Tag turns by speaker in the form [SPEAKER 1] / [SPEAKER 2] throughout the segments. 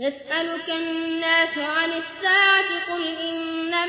[SPEAKER 1] يسألك الناس عن الساعة قل إنما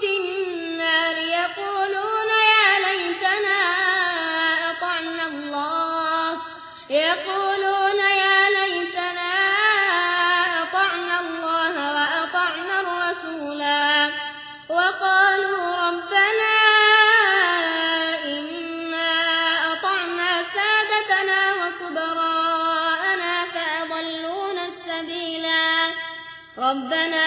[SPEAKER 1] في النار يقولون يا ليتنا أطعنا الله. وأطعنا الرسولا وقالوا ربنا إنا أطعنا سادتنا وكبراءنا السبيلا. ربنا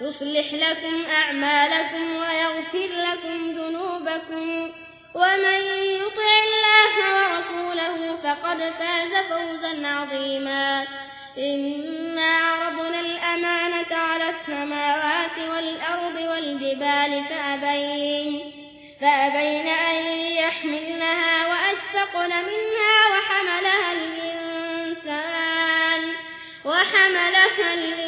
[SPEAKER 1] يصلح لكم أعمالكم ويغفر لكم ذنوبكم ومن يطع الله ورسوله فقد فاز فوزا عظيما إنا عرضنا الأمانة على السماوات والأرض والجبال فأبين, فأبين أن يحملنها وأشفقن منها وحملها الإنسان وحملها الإنسان